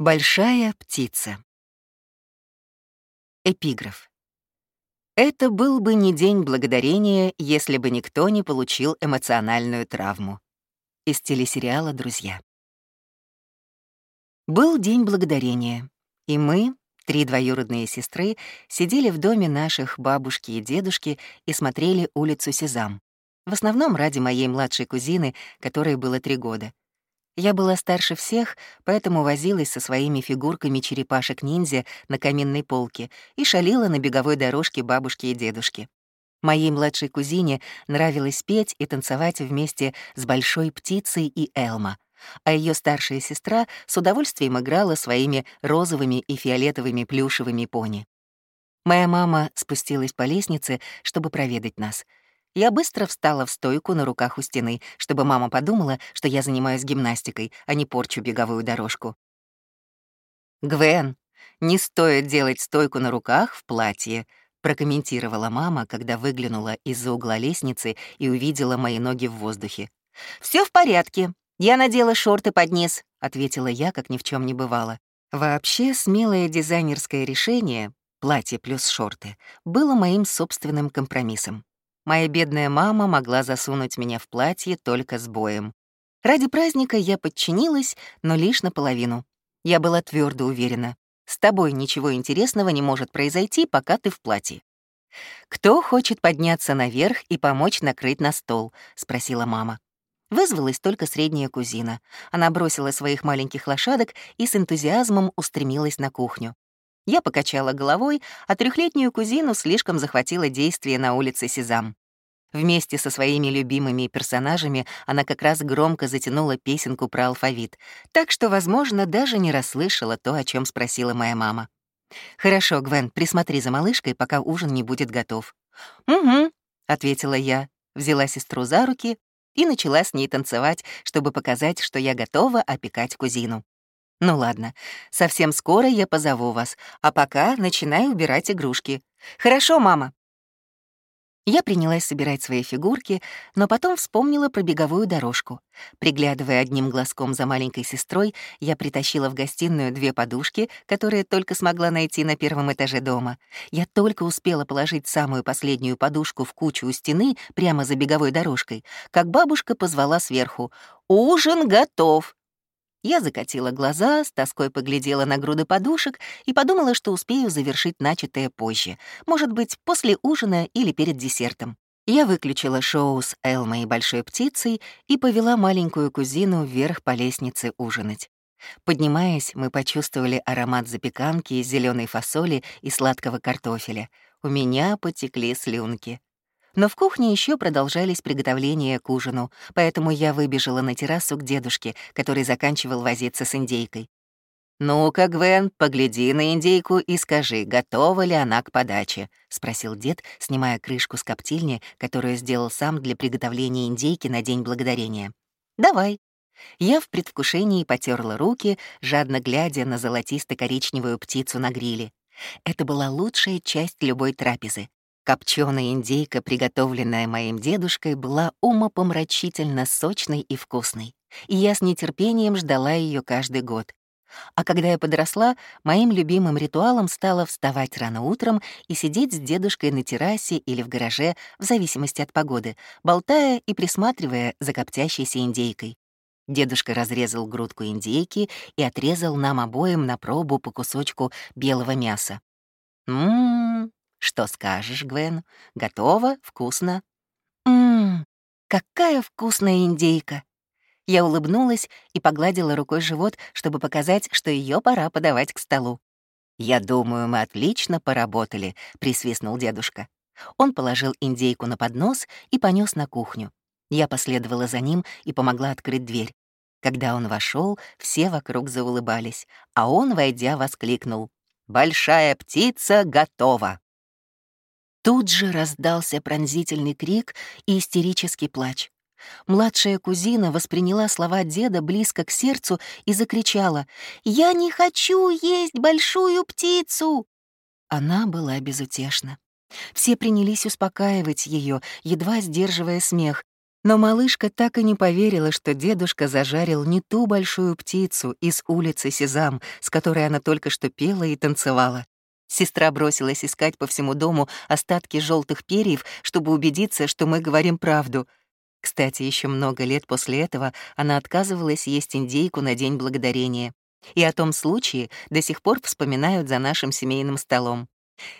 Большая птица. Эпиграф. Это был бы не день благодарения, если бы никто не получил эмоциональную травму. Из телесериала «Друзья». Был день благодарения, и мы, три двоюродные сестры, сидели в доме наших бабушки и дедушки и смотрели улицу Сезам. В основном ради моей младшей кузины, которой было три года. Я была старше всех, поэтому возилась со своими фигурками черепашек-ниндзя на каминной полке и шалила на беговой дорожке бабушки и дедушки. Моей младшей кузине нравилось петь и танцевать вместе с Большой птицей и Элма, а ее старшая сестра с удовольствием играла своими розовыми и фиолетовыми плюшевыми пони. Моя мама спустилась по лестнице, чтобы проведать нас — я быстро встала в стойку на руках у стены, чтобы мама подумала, что я занимаюсь гимнастикой, а не порчу беговую дорожку. «Гвен, не стоит делать стойку на руках в платье», прокомментировала мама, когда выглянула из-за угла лестницы и увидела мои ноги в воздухе. Все в порядке. Я надела шорты под низ», — ответила я, как ни в чем не бывало. Вообще, смелое дизайнерское решение, платье плюс шорты, было моим собственным компромиссом. Моя бедная мама могла засунуть меня в платье только с боем. Ради праздника я подчинилась, но лишь наполовину. Я была твердо уверена. С тобой ничего интересного не может произойти, пока ты в платье. «Кто хочет подняться наверх и помочь накрыть на стол?» — спросила мама. Вызвалась только средняя кузина. Она бросила своих маленьких лошадок и с энтузиазмом устремилась на кухню. Я покачала головой, а трехлетнюю кузину слишком захватило действие на улице Сезам. Вместе со своими любимыми персонажами она как раз громко затянула песенку про алфавит, так что, возможно, даже не расслышала то, о чем спросила моя мама. «Хорошо, Гвен, присмотри за малышкой, пока ужин не будет готов». «Угу», — ответила я, взяла сестру за руки и начала с ней танцевать, чтобы показать, что я готова опекать кузину. «Ну ладно, совсем скоро я позову вас, а пока начинай убирать игрушки». «Хорошо, мама», я принялась собирать свои фигурки, но потом вспомнила про беговую дорожку. Приглядывая одним глазком за маленькой сестрой, я притащила в гостиную две подушки, которые только смогла найти на первом этаже дома. Я только успела положить самую последнюю подушку в кучу у стены прямо за беговой дорожкой, как бабушка позвала сверху «Ужин готов!» Я закатила глаза, с тоской поглядела на груды подушек и подумала, что успею завершить начатое позже, может быть, после ужина или перед десертом. Я выключила шоу с Элмой и Большой Птицей и повела маленькую кузину вверх по лестнице ужинать. Поднимаясь, мы почувствовали аромат запеканки, зеленой фасоли и сладкого картофеля. У меня потекли слюнки. Но в кухне еще продолжались приготовления к ужину, поэтому я выбежала на террасу к дедушке, который заканчивал возиться с индейкой. «Ну-ка, Гвен, погляди на индейку и скажи, готова ли она к подаче?» — спросил дед, снимая крышку с коптильни, которую сделал сам для приготовления индейки на День Благодарения. «Давай». Я в предвкушении потерла руки, жадно глядя на золотисто-коричневую птицу на гриле. Это была лучшая часть любой трапезы. Копченая индейка, приготовленная моим дедушкой, была умопомрачительно сочной и вкусной, и я с нетерпением ждала ее каждый год. А когда я подросла, моим любимым ритуалом стало вставать рано утром и сидеть с дедушкой на террасе или в гараже, в зависимости от погоды, болтая и присматривая за коптящейся индейкой. Дедушка разрезал грудку индейки и отрезал нам обоим на пробу по кусочку белого мяса. Ммм, что скажешь, Гвен? Готово? Вкусно? Ммм, какая вкусная индейка! Я улыбнулась и погладила рукой живот, чтобы показать, что ее пора подавать к столу. «Я думаю, мы отлично поработали», — присвистнул дедушка. Он положил индейку на поднос и понес на кухню. Я последовала за ним и помогла открыть дверь. Когда он вошел, все вокруг заулыбались, а он, войдя, воскликнул. «Большая птица готова!» Тут же раздался пронзительный крик и истерический плач. Младшая кузина восприняла слова деда близко к сердцу и закричала «Я не хочу есть большую птицу!» Она была безутешна. Все принялись успокаивать ее, едва сдерживая смех, но малышка так и не поверила, что дедушка зажарил не ту большую птицу из улицы Сезам, с которой она только что пела и танцевала. Сестра бросилась искать по всему дому остатки желтых перьев, чтобы убедиться, что мы говорим правду. Кстати, еще много лет после этого она отказывалась есть индейку на День Благодарения. И о том случае до сих пор вспоминают за нашим семейным столом.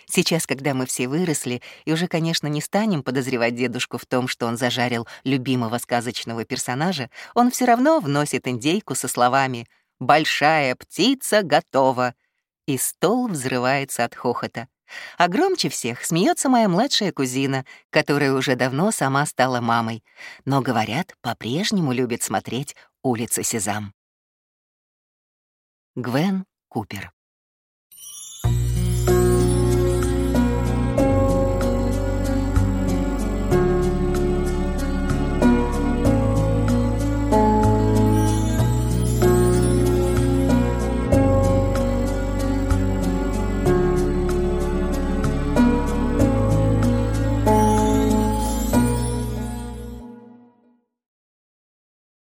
Сейчас, когда мы все выросли, и уже, конечно, не станем подозревать дедушку в том, что он зажарил любимого сказочного персонажа, он все равно вносит индейку со словами «Большая птица готова!» И стол взрывается от хохота. А громче всех смеется моя младшая кузина, которая уже давно сама стала мамой, но, говорят, по-прежнему любит смотреть «Улица Сезам». Гвен Купер